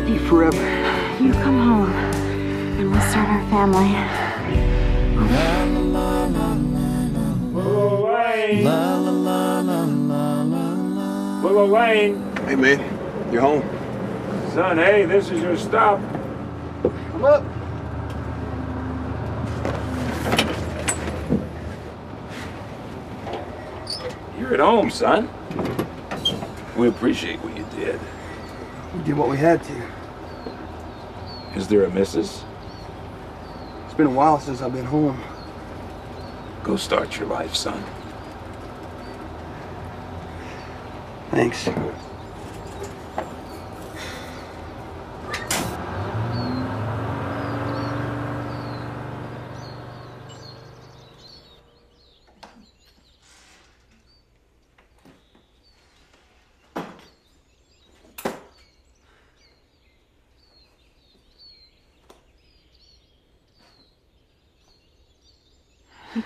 love you forever. You come home, and we'll start our family. Willow Lane. Willow Lane. Hey, man, you're home. Son, hey, this is your stop. Come up. You're at home, son. We appreciate what you did. We did what we had to. Is there a missus? It's been a while since I've been home. Go start your life, son. Thanks.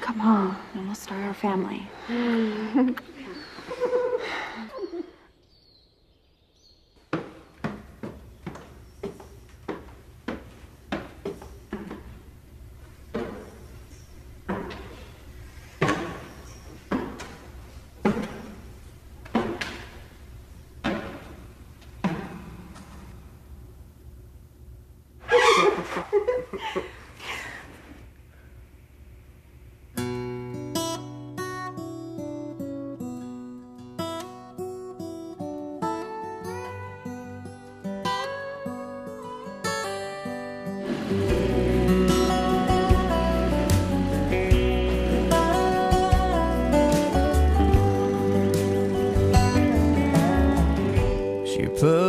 Come home, and we'll start our family.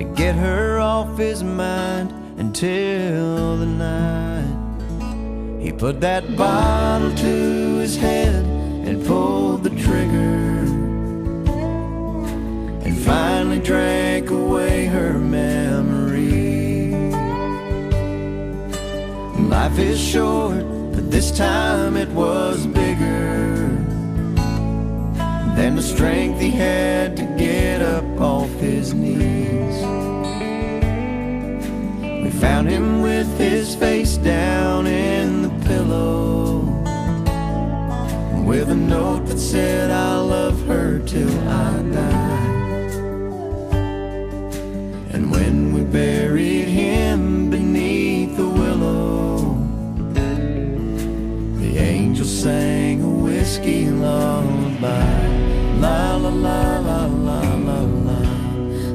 to get her off his mind until the night he put that bottle to his head and pulled the trigger and finally drank away her memory. Life is short, but this time it was bigger than the strength he had to up off his knees. We found him with his face down in the pillow, with a note that said, I'll love her till I die. And when we buried him beneath the willow, the angel sang a whiskey lullaby. La la la la la la la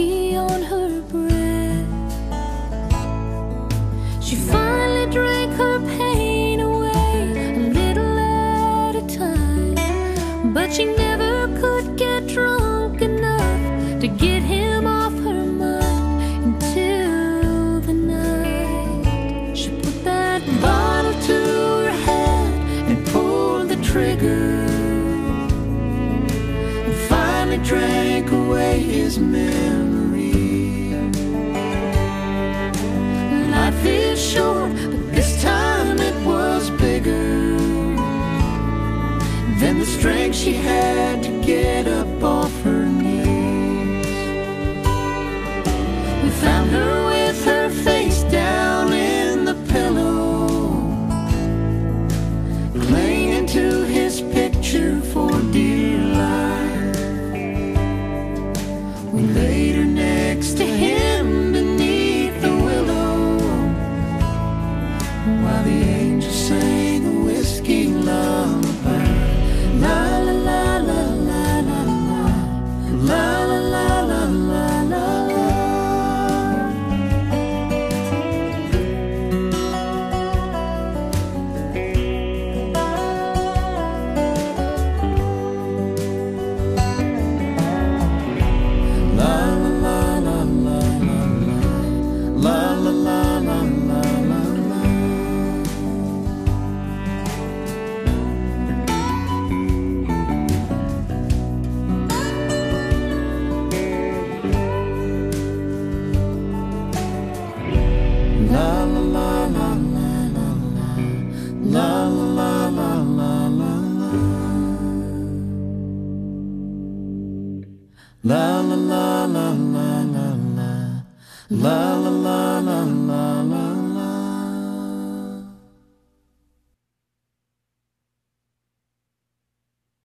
On her breath. She finally drank her pain away a little at a time. But she never could get drunk enough to get him off her mind until the night she put that bottle to her head and pulled the trigger and finally drank away his memory. Strength she had to get up off her knees. We found her with her face down in the pillow clinging to his picture for dear La la la la la la. La la la la la